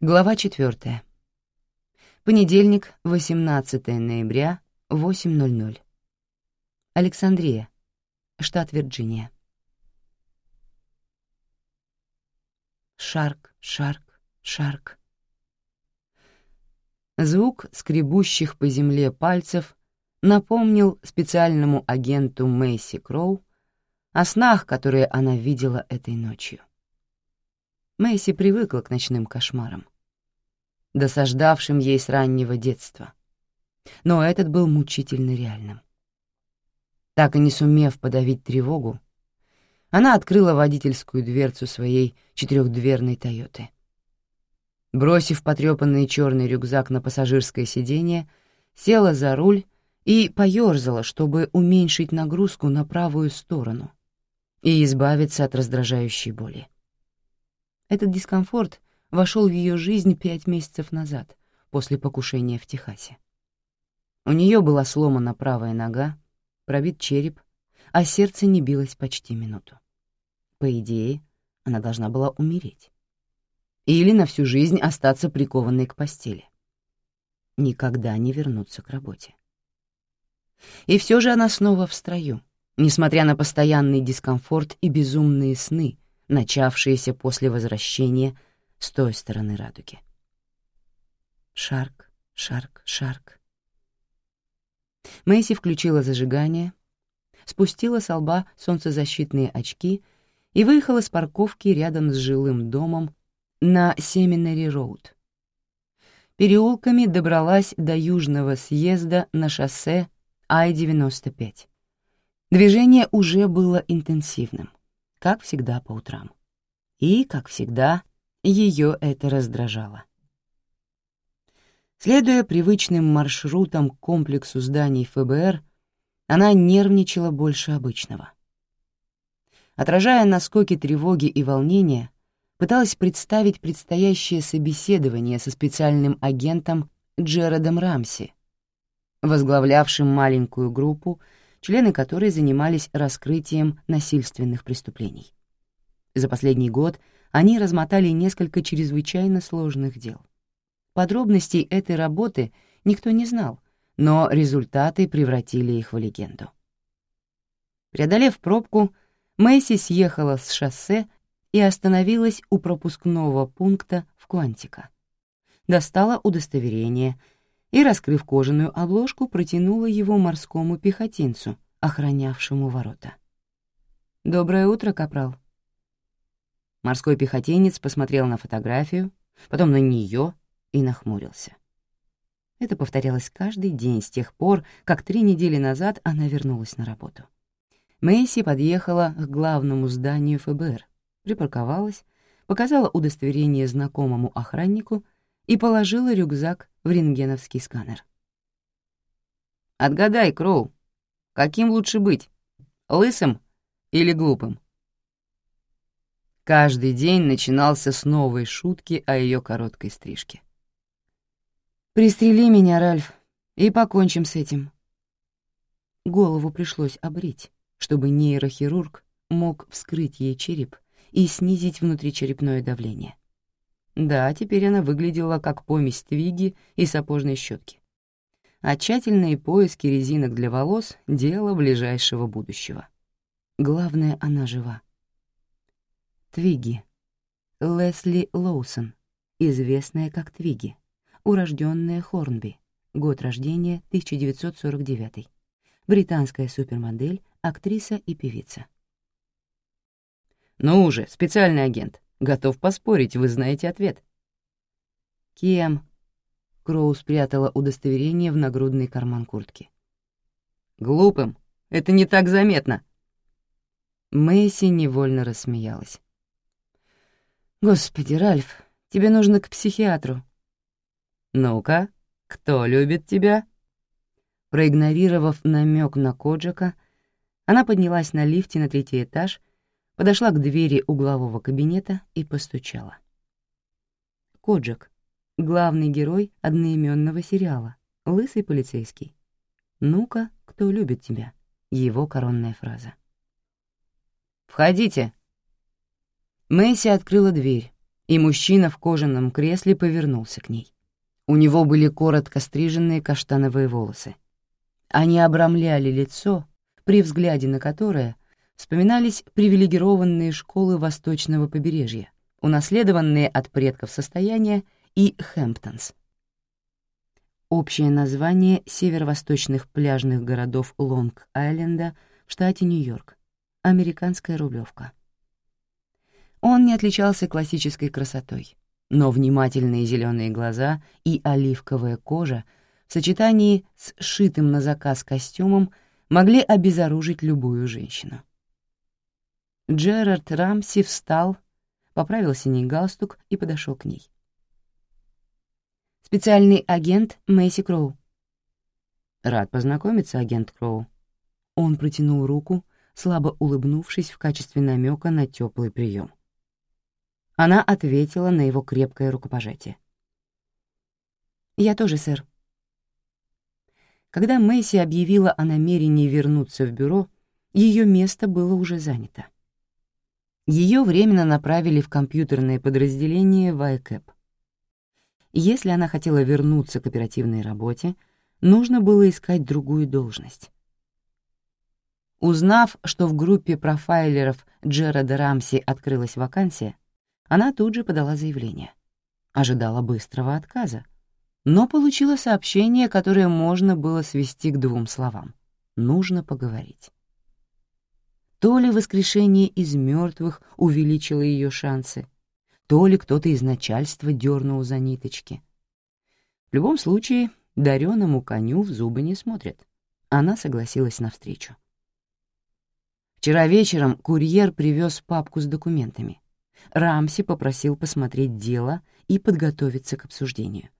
Глава 4. Понедельник, 18 ноября, 8.00. Александрия, штат Вирджиния. Шарк, шарк, шарк. Звук скребущих по земле пальцев напомнил специальному агенту Мэйси Кроу о снах, которые она видела этой ночью. Мэйси привыкла к ночным кошмарам, досаждавшим ей с раннего детства. Но этот был мучительно реальным. Так и не сумев подавить тревогу, она открыла водительскую дверцу своей четырехдверной «Тойоты». Бросив потрепанный черный рюкзак на пассажирское сиденье, села за руль и поёрзала, чтобы уменьшить нагрузку на правую сторону и избавиться от раздражающей боли. Этот дискомфорт вошел в ее жизнь пять месяцев назад, после покушения в Техасе. У нее была сломана правая нога, пробит череп, а сердце не билось почти минуту. По идее, она должна была умереть. Или на всю жизнь остаться прикованной к постели. Никогда не вернуться к работе. И все же она снова в строю, несмотря на постоянный дискомфорт и безумные сны, начавшиеся после возвращения с той стороны радуги. Шарк, шарк, шарк. Мэйси включила зажигание, спустила с лба солнцезащитные очки и выехала с парковки рядом с жилым домом на Семинари-роуд. Переулками добралась до южного съезда на шоссе Ай-95. Движение уже было интенсивным как всегда по утрам. И, как всегда, ее это раздражало. Следуя привычным маршрутам к комплексу зданий ФБР, она нервничала больше обычного. Отражая наскоки тревоги и волнения, пыталась представить предстоящее собеседование со специальным агентом Джеродом Рамси, возглавлявшим маленькую группу, члены которой занимались раскрытием насильственных преступлений. За последний год они размотали несколько чрезвычайно сложных дел. Подробностей этой работы никто не знал, но результаты превратили их в легенду. Преодолев пробку, Мэйси съехала с шоссе и остановилась у пропускного пункта в Квантика. Достала удостоверение — и, раскрыв кожаную обложку, протянула его морскому пехотинцу, охранявшему ворота. «Доброе утро, капрал». Морской пехотинец посмотрел на фотографию, потом на нее и нахмурился. Это повторялось каждый день с тех пор, как три недели назад она вернулась на работу. Мэйси подъехала к главному зданию ФБР, припарковалась, показала удостоверение знакомому охраннику и положила рюкзак в рентгеновский сканер. «Отгадай, Кроу, каким лучше быть, лысым или глупым?» Каждый день начинался с новой шутки о ее короткой стрижке. «Пристрели меня, Ральф, и покончим с этим». Голову пришлось обрить, чтобы нейрохирург мог вскрыть ей череп и снизить внутричерепное давление. Да, теперь она выглядела как помесь твиги и сапожной щетки. А тщательные поиски резинок для волос — дело ближайшего будущего. Главное, она жива. Твиги. Лесли Лоусон, известная как Твиги, урожденная Хорнби, год рождения 1949. Британская супермодель, актриса и певица. «Ну уже, специальный агент», Готов поспорить, вы знаете ответ. Кем? Кроу спрятала удостоверение в нагрудный карман куртки. Глупым. Это не так заметно. Мэйси невольно рассмеялась. Господи, Ральф, тебе нужно к психиатру. Ну-ка, кто любит тебя? Проигнорировав намек на Коджака, она поднялась на лифте на третий этаж подошла к двери углового кабинета и постучала. Коджак, главный герой одноименного сериала, лысый полицейский. «Ну-ка, кто любит тебя?» — его коронная фраза. «Входите!» Мэйси открыла дверь и мужчина в кожаном кресле повернулся к ней. У него были коротко стриженные каштановые волосы. Они обрамляли лицо, при взгляде на которое вспоминались привилегированные школы восточного побережья, унаследованные от предков состояния, и Хэмптонс. Общее название северо-восточных пляжных городов Лонг-Айленда в штате Нью-Йорк. Американская рублевка. Он не отличался классической красотой, но внимательные зеленые глаза и оливковая кожа в сочетании с шитым на заказ костюмом могли обезоружить любую женщину. Джерард Рамси встал, поправил синий галстук и подошел к ней. «Специальный агент Мэйси Кроу». «Рад познакомиться, агент Кроу». Он протянул руку, слабо улыбнувшись в качестве намека на теплый прием. Она ответила на его крепкое рукопожатие. «Я тоже, сэр». Когда Мэйси объявила о намерении вернуться в бюро, ее место было уже занято. Ее временно направили в компьютерное подразделение в Если она хотела вернуться к оперативной работе, нужно было искать другую должность. Узнав, что в группе профайлеров Джерода Рамси открылась вакансия, она тут же подала заявление. Ожидала быстрого отказа, но получила сообщение, которое можно было свести к двум словам. «Нужно поговорить». То ли воскрешение из мертвых увеличило ее шансы, то ли кто-то из начальства дернул за ниточки. В любом случае, дареному коню в зубы не смотрят. Она согласилась на встречу. Вчера вечером курьер привез папку с документами. Рамси попросил посмотреть дело и подготовиться к обсуждению.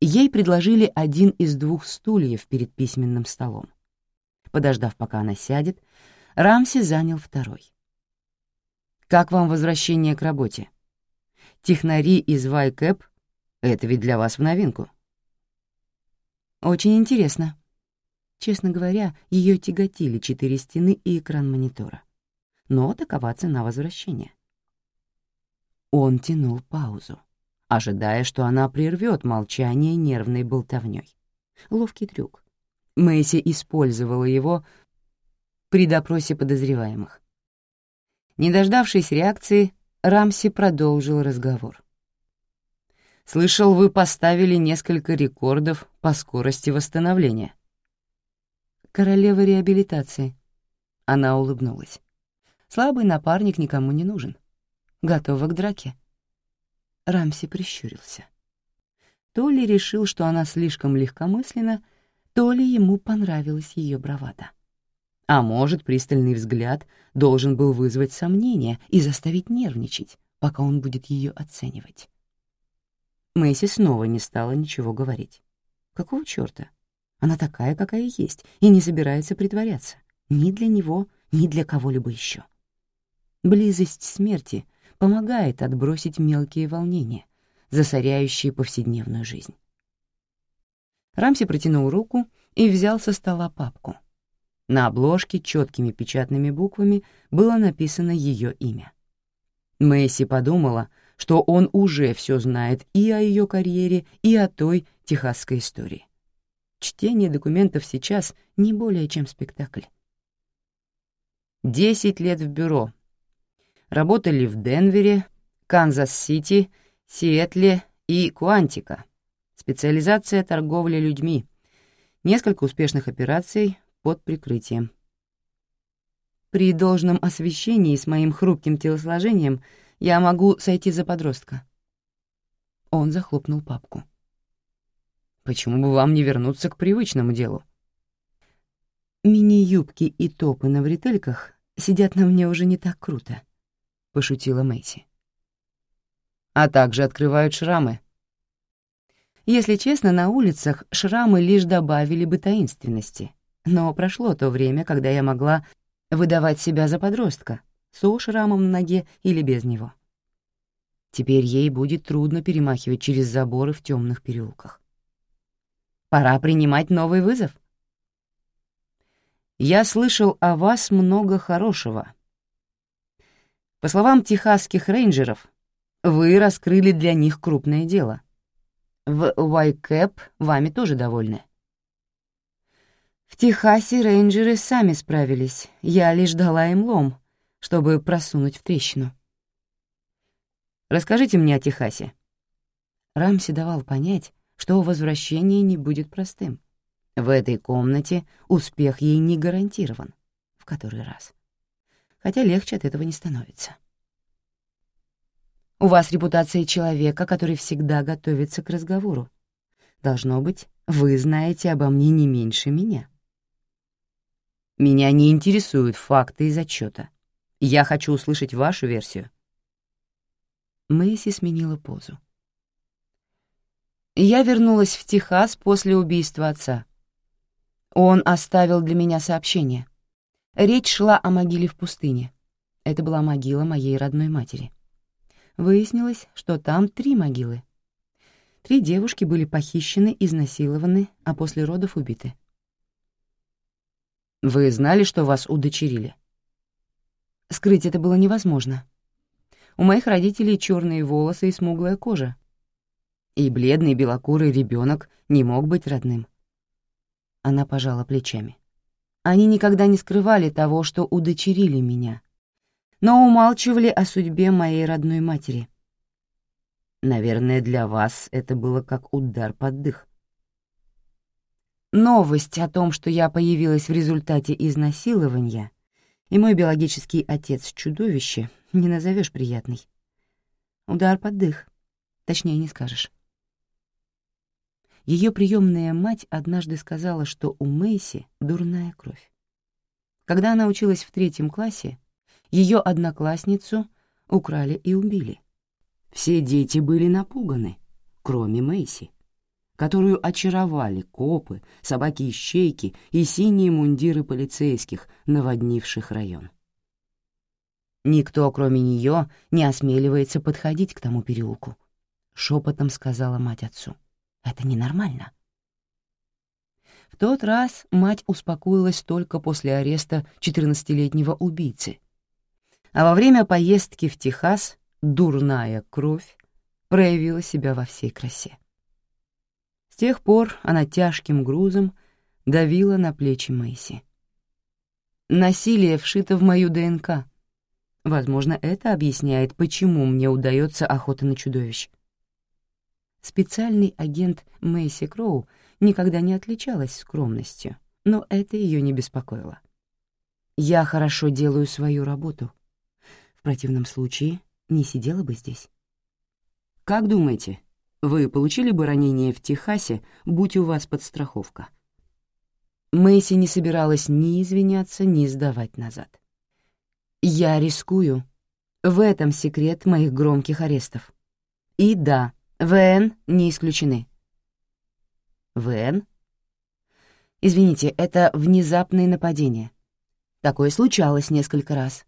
Ей предложили один из двух стульев перед письменным столом. Подождав, пока она сядет, Рамси занял второй. «Как вам возвращение к работе? Технари из Вайкэп — это ведь для вас в новинку». «Очень интересно». Честно говоря, ее тяготили четыре стены и экран монитора. Но такова цена возвращения. Он тянул паузу, ожидая, что она прервет молчание нервной болтовней. Ловкий трюк. Мэйси использовала его при допросе подозреваемых. Не дождавшись реакции, Рамси продолжил разговор. «Слышал, вы поставили несколько рекордов по скорости восстановления». «Королева реабилитации». Она улыбнулась. «Слабый напарник никому не нужен. Готова к драке». Рамси прищурился. То ли решил, что она слишком легкомысленна, то ли ему понравилась ее бравада. А может, пристальный взгляд должен был вызвать сомнения и заставить нервничать, пока он будет ее оценивать. Мэйси снова не стала ничего говорить. Какого чёрта? Она такая, какая есть, и не собирается притворяться. Ни для него, ни для кого-либо еще. Близость смерти помогает отбросить мелкие волнения, засоряющие повседневную жизнь. Рамси протянул руку и взял со стола папку. На обложке четкими печатными буквами было написано ее имя. Мэйси подумала, что он уже все знает и о ее карьере, и о той техасской истории. Чтение документов сейчас не более чем спектакль. Десять лет в бюро. Работали в Денвере, Канзас-Сити, Сиэтле и Куантико. Специализация торговля людьми. Несколько успешных операций под прикрытием. При должном освещении с моим хрупким телосложением я могу сойти за подростка. Он захлопнул папку. Почему бы вам не вернуться к привычному делу? Мини-юбки и топы на бретельках сидят на мне уже не так круто, — пошутила Мэйси. А также открывают шрамы, если честно, на улицах шрамы лишь добавили бы таинственности. Но прошло то время, когда я могла выдавать себя за подростка, со шрамом на ноге или без него. Теперь ей будет трудно перемахивать через заборы в темных переулках. Пора принимать новый вызов. Я слышал о вас много хорошего. По словам техасских рейнджеров, Вы раскрыли для них крупное дело. В Уайкэп вами тоже довольны. В Техасе рейнджеры сами справились, я лишь дала им лом, чтобы просунуть в трещину. Расскажите мне о Техасе. Рамси давал понять, что возвращение не будет простым. В этой комнате успех ей не гарантирован. В который раз. Хотя легче от этого не становится. У вас репутация человека, который всегда готовится к разговору. Должно быть, вы знаете обо мне не меньше меня. Меня не интересуют факты из отчета. Я хочу услышать вашу версию. Мэйси сменила позу. Я вернулась в Техас после убийства отца. Он оставил для меня сообщение. Речь шла о могиле в пустыне. Это была могила моей родной матери. Выяснилось, что там три могилы. Три девушки были похищены, изнасилованы, а после родов убиты. Вы знали, что вас удочерили? Скрыть это было невозможно. У моих родителей черные волосы и смуглая кожа. И бледный белокурый ребенок не мог быть родным. Она пожала плечами. Они никогда не скрывали того, что удочерили меня, но умалчивали о судьбе моей родной матери. Наверное, для вас это было как удар под дых. Новость о том, что я появилась в результате изнасилования, и мой биологический отец — чудовище, не назовешь приятной. Удар под дых, точнее не скажешь. Ее приемная мать однажды сказала, что у Мэйси дурная кровь. Когда она училась в третьем классе, ее одноклассницу украли и убили. Все дети были напуганы, кроме Мэйси которую очаровали копы, собаки-ищейки и синие мундиры полицейских, наводнивших район. «Никто, кроме нее, не осмеливается подходить к тому переулку», — шепотом сказала мать отцу. «Это ненормально». В тот раз мать успокоилась только после ареста 14-летнего убийцы. А во время поездки в Техас дурная кровь проявила себя во всей красе тех пор она тяжким грузом давила на плечи Мэйси. Насилие вшито в мою ДНК. Возможно, это объясняет, почему мне удается охота на чудовищ. Специальный агент Мэйси Кроу никогда не отличалась скромностью, но это ее не беспокоило. Я хорошо делаю свою работу. В противном случае не сидела бы здесь. «Как думаете, вы получили бы ранение в Техасе, будь у вас подстраховка. Мэйси не собиралась ни извиняться, ни сдавать назад. «Я рискую. В этом секрет моих громких арестов. И да, ВН не исключены». «ВН?» «Извините, это внезапные нападения. Такое случалось несколько раз,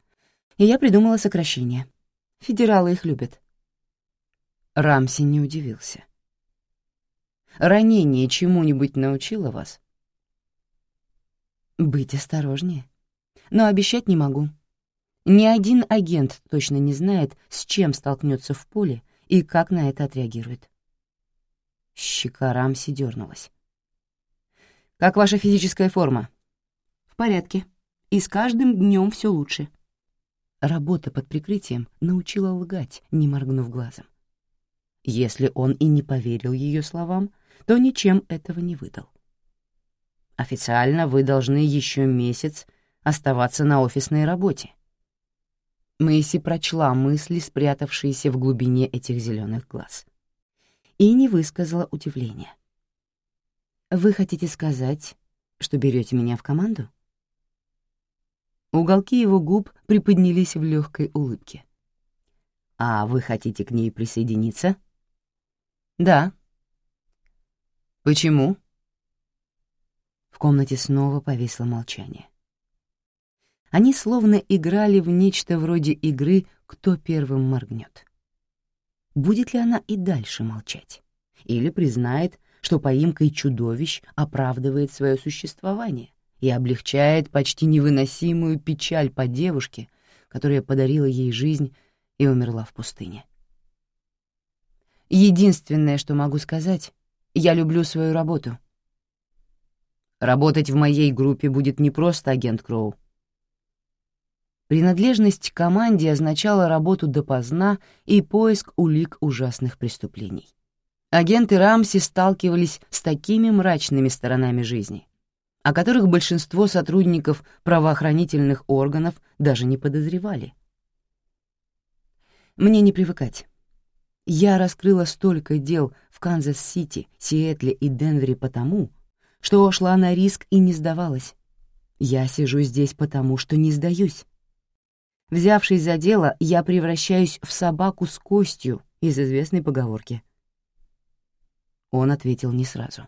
и я придумала сокращение. Федералы их любят. Рамси не удивился. «Ранение чему-нибудь научило вас?» «Быть осторожнее. Но обещать не могу. Ни один агент точно не знает, с чем столкнется в поле и как на это отреагирует». Щека Рамси дернулась. «Как ваша физическая форма?» «В порядке. И с каждым днем все лучше». Работа под прикрытием научила лгать, не моргнув глазом. Если он и не поверил ее словам, то ничем этого не выдал. Официально вы должны еще месяц оставаться на офисной работе. Мэйси прочла мысли, спрятавшиеся в глубине этих зеленых глаз, и не высказала удивления. «Вы хотите сказать, что берете меня в команду?» Уголки его губ приподнялись в легкой улыбке. «А вы хотите к ней присоединиться?» «Да». «Почему?» В комнате снова повисло молчание. Они словно играли в нечто вроде игры «Кто первым моргнет». Будет ли она и дальше молчать? Или признает, что поимкой чудовищ оправдывает свое существование и облегчает почти невыносимую печаль по девушке, которая подарила ей жизнь и умерла в пустыне? Единственное, что могу сказать, я люблю свою работу. Работать в моей группе будет не просто агент Кроу. Принадлежность к команде означала работу допоздна и поиск улик ужасных преступлений. Агенты Рамси сталкивались с такими мрачными сторонами жизни, о которых большинство сотрудников правоохранительных органов даже не подозревали. Мне не привыкать. Я раскрыла столько дел в Канзас-Сити, Сиэтле и Денвере потому, что шла на риск и не сдавалась. Я сижу здесь потому, что не сдаюсь. Взявшись за дело, я превращаюсь в собаку с костью из известной поговорки. Он ответил не сразу.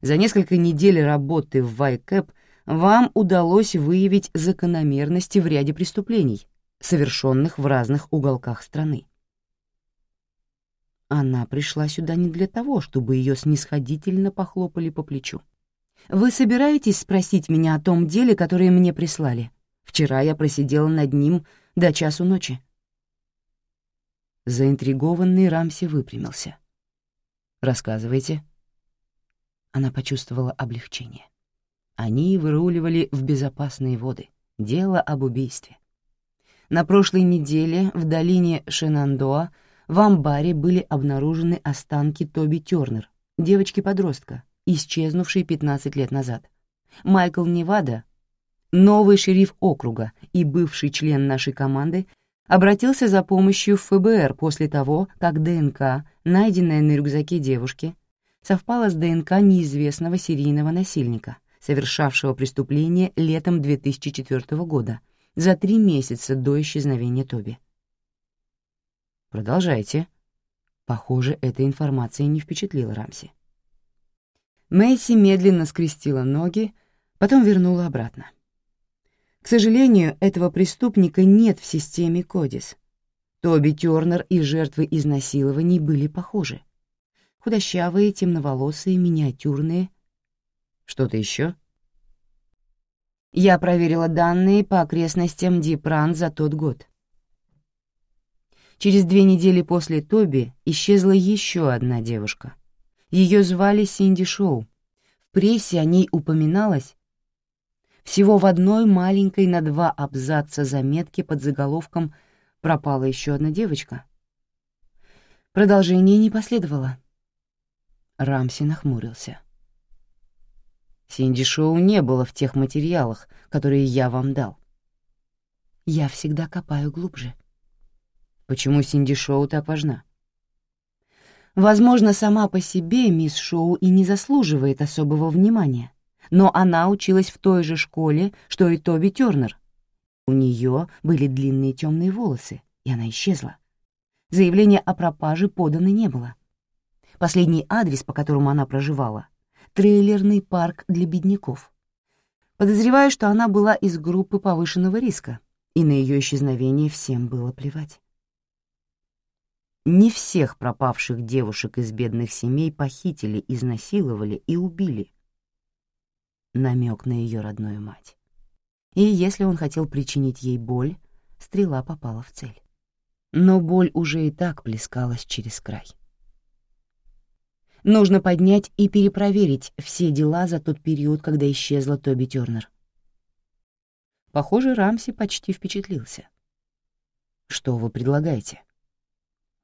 За несколько недель работы в ВайКэп вам удалось выявить закономерности в ряде преступлений, совершенных в разных уголках страны. Она пришла сюда не для того, чтобы ее снисходительно похлопали по плечу. «Вы собираетесь спросить меня о том деле, которое мне прислали? Вчера я просидела над ним до часу ночи». Заинтригованный Рамси выпрямился. «Рассказывайте». Она почувствовала облегчение. Они выруливали в безопасные воды. Дело об убийстве. На прошлой неделе в долине Шенандоа в амбаре были обнаружены останки Тоби Тёрнер, девочки-подростка, исчезнувшей 15 лет назад. Майкл Невада, новый шериф округа и бывший член нашей команды, обратился за помощью в ФБР после того, как ДНК, найденная на рюкзаке девушки, совпала с ДНК неизвестного серийного насильника, совершавшего преступление летом 2004 года, за три месяца до исчезновения Тоби. Продолжайте. Похоже, эта информация не впечатлила Рамси. Мэйси медленно скрестила ноги, потом вернула обратно. К сожалению, этого преступника нет в системе Кодис. Тоби Тёрнер и жертвы изнасилований были похожи. Худощавые, темноволосые, миниатюрные. Что-то еще? Я проверила данные по окрестностям Дипран за тот год. Через две недели после Тоби исчезла еще одна девушка. Ее звали Синди Шоу. В прессе о ней упоминалось всего в одной маленькой на два абзаца заметке под заголовком «Пропала еще одна девочка». Продолжение не последовало. Рамси нахмурился. Синди Шоу не было в тех материалах, которые я вам дал. Я всегда копаю глубже. Почему Синди Шоу так важна? Возможно, сама по себе мисс Шоу и не заслуживает особого внимания, но она училась в той же школе, что и Тоби Тёрнер. У нее были длинные темные волосы, и она исчезла. Заявления о пропаже подано не было. Последний адрес, по которому она проживала — трейлерный парк для бедняков. Подозреваю, что она была из группы повышенного риска, и на ее исчезновение всем было плевать. Не всех пропавших девушек из бедных семей похитили, изнасиловали и убили. Намек на ее родную мать. И если он хотел причинить ей боль, стрела попала в цель. Но боль уже и так плескалась через край. Нужно поднять и перепроверить все дела за тот период, когда исчезла Тоби Тёрнер. Похоже, Рамси почти впечатлился. «Что вы предлагаете?»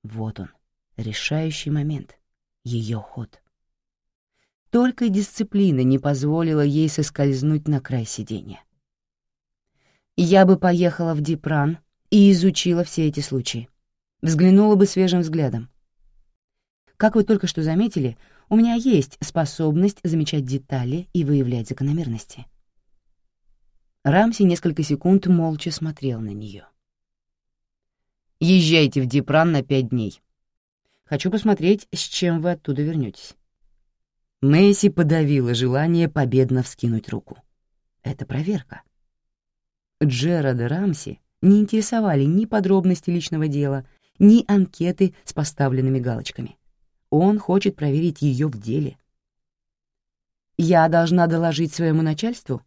Вот он, решающий момент, ее ход. Только дисциплина не позволила ей соскользнуть на край сиденья. Я бы поехала в Дипран и изучила все эти случаи. Взглянула бы свежим взглядом. Как вы только что заметили, у меня есть способность замечать детали и выявлять закономерности. Рамси несколько секунд молча смотрел на нее. Езжайте в Дипран на пять дней. Хочу посмотреть, с чем вы оттуда вернетесь. Мэйси подавила желание победно вскинуть руку. Это проверка. Джерада Рамси не интересовали ни подробности личного дела, ни анкеты с поставленными галочками. Он хочет проверить ее в деле. Я должна доложить своему начальству?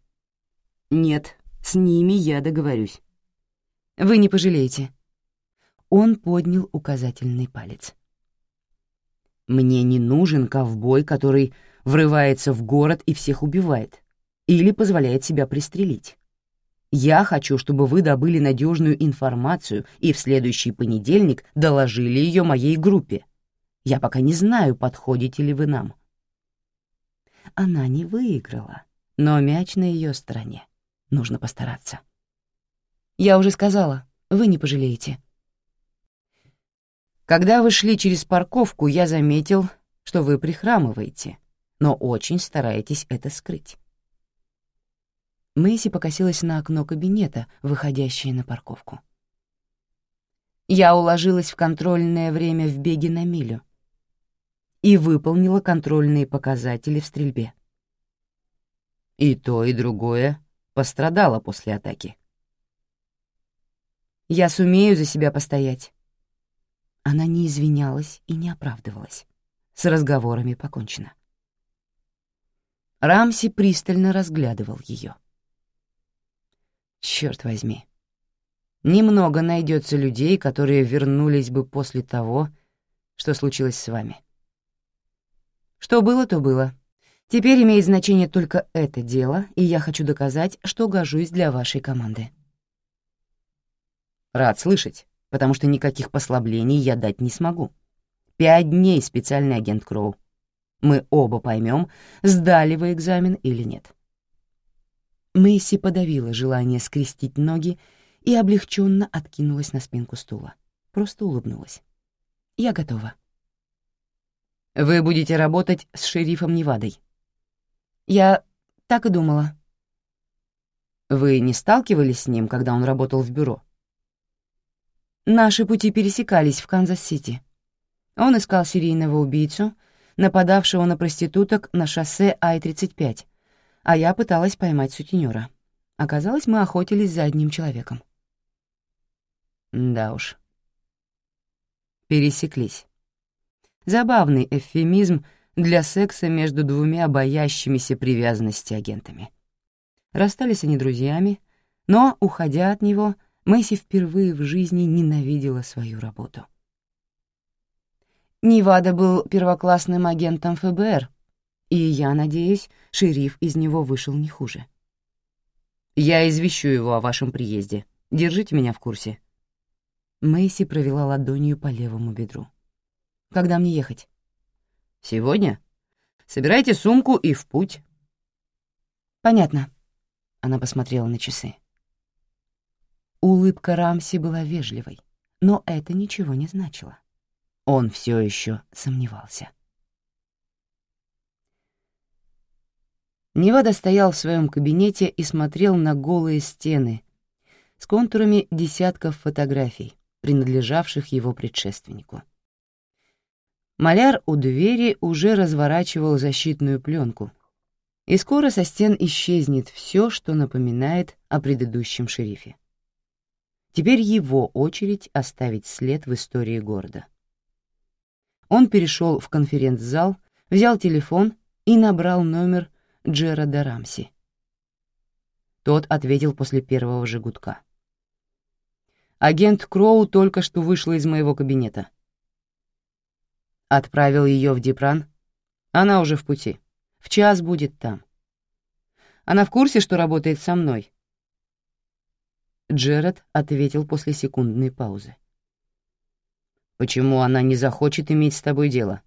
Нет, с ними я договорюсь. Вы не пожалеете. Он поднял указательный палец. Мне не нужен ковбой, который врывается в город и всех убивает или позволяет себя пристрелить. Я хочу, чтобы вы добыли надежную информацию и в следующий понедельник доложили ее моей группе. Я пока не знаю, подходите ли вы нам. Она не выиграла, но мяч на ее стороне. Нужно постараться. Я уже сказала, вы не пожалеете. Когда вы шли через парковку, я заметил, что вы прихрамываете, но очень стараетесь это скрыть. Мэйси покосилась на окно кабинета, выходящее на парковку. Я уложилась в контрольное время в беге на милю и выполнила контрольные показатели в стрельбе. И то, и другое пострадало после атаки. Я сумею за себя постоять. Она не извинялась и не оправдывалась. С разговорами покончено. Рамси пристально разглядывал ее. Черт возьми. Немного найдется людей, которые вернулись бы после того, что случилось с вами. Что было, то было. Теперь имеет значение только это дело, и я хочу доказать, что гожусь для вашей команды. Рад слышать, потому что никаких послаблений я дать не смогу. Пять дней, специальный агент Кроу. Мы оба поймем, сдали вы экзамен или нет. Мэйси подавила желание скрестить ноги и облегченно откинулась на спинку стула. Просто улыбнулась. «Я готова». «Вы будете работать с шерифом Невадой?» «Я так и думала». «Вы не сталкивались с ним, когда он работал в бюро?» «Наши пути пересекались в Канзас-Сити. Он искал серийного убийцу, нападавшего на проституток на шоссе Ай-35, а я пыталась поймать сутенера. Оказалось, мы охотились за одним человеком. Да уж. Пересеклись. Забавный эвфемизм для секса между двумя боящимися привязанности агентами. Расстались они друзьями, но, уходя от него, Мэйси впервые в жизни ненавидела свою работу. Невада был первоклассным агентом ФБР, и я надеюсь, шериф из него вышел не хуже. Я извещу его о вашем приезде. Держите меня в курсе. Мэйси провела ладонью по левому бедру. Когда мне ехать? Сегодня. Собирайте сумку и в путь. Понятно. Она посмотрела на часы. Улыбка Рамси была вежливой, но это ничего не значило. Он все еще сомневался. Невада стоял в своем кабинете и смотрел на голые стены с контурами десятков фотографий, принадлежавших его предшественнику. Маляр у двери уже разворачивал защитную пленку, и скоро со стен исчезнет все, что напоминает о предыдущем шерифе. Теперь его очередь оставить след в истории города. Он перешел в конференц-зал, взял телефон и набрал номер Джерада Рамси. Тот ответил после первого же гудка. «Агент Кроу только что вышла из моего кабинета». Отправил ее в Дип-Ран. Она уже в пути. В час будет там. Она в курсе, что работает со мной?» Джеред ответил после секундной паузы. «Почему она не захочет иметь с тобой дело?»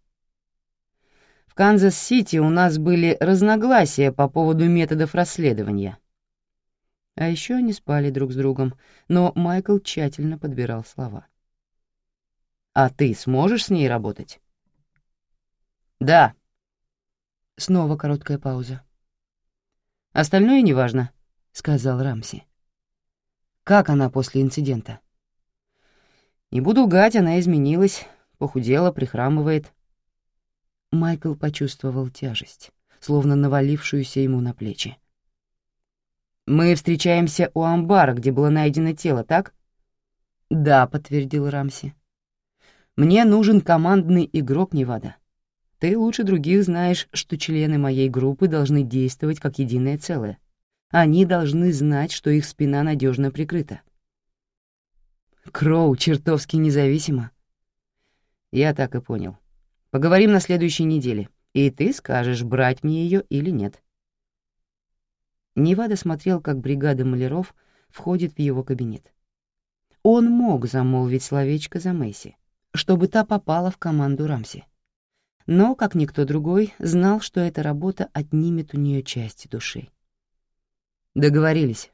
В Канзас-Сити у нас были разногласия по поводу методов расследования. А еще они спали друг с другом, но Майкл тщательно подбирал слова. «А ты сможешь с ней работать?» «Да». Снова короткая пауза. «Остальное неважно», — сказал Рамси. «Как она после инцидента?» «Не буду лгать, она изменилась, похудела, прихрамывает. Майкл почувствовал тяжесть, словно навалившуюся ему на плечи. «Мы встречаемся у амбара, где было найдено тело, так?» «Да», — подтвердил Рамси. «Мне нужен командный игрок Невада. Ты лучше других знаешь, что члены моей группы должны действовать как единое целое. Они должны знать, что их спина надежно прикрыта». «Кроу чертовски независимо». «Я так и понял. Поговорим на следующей неделе, и ты скажешь, брать мне ее или нет». Невада смотрел, как бригада маляров входит в его кабинет. Он мог замолвить словечко за Месси, чтобы та попала в команду Рамси. Но, как никто другой, знал, что эта работа отнимет у нее часть души. «Договорились»,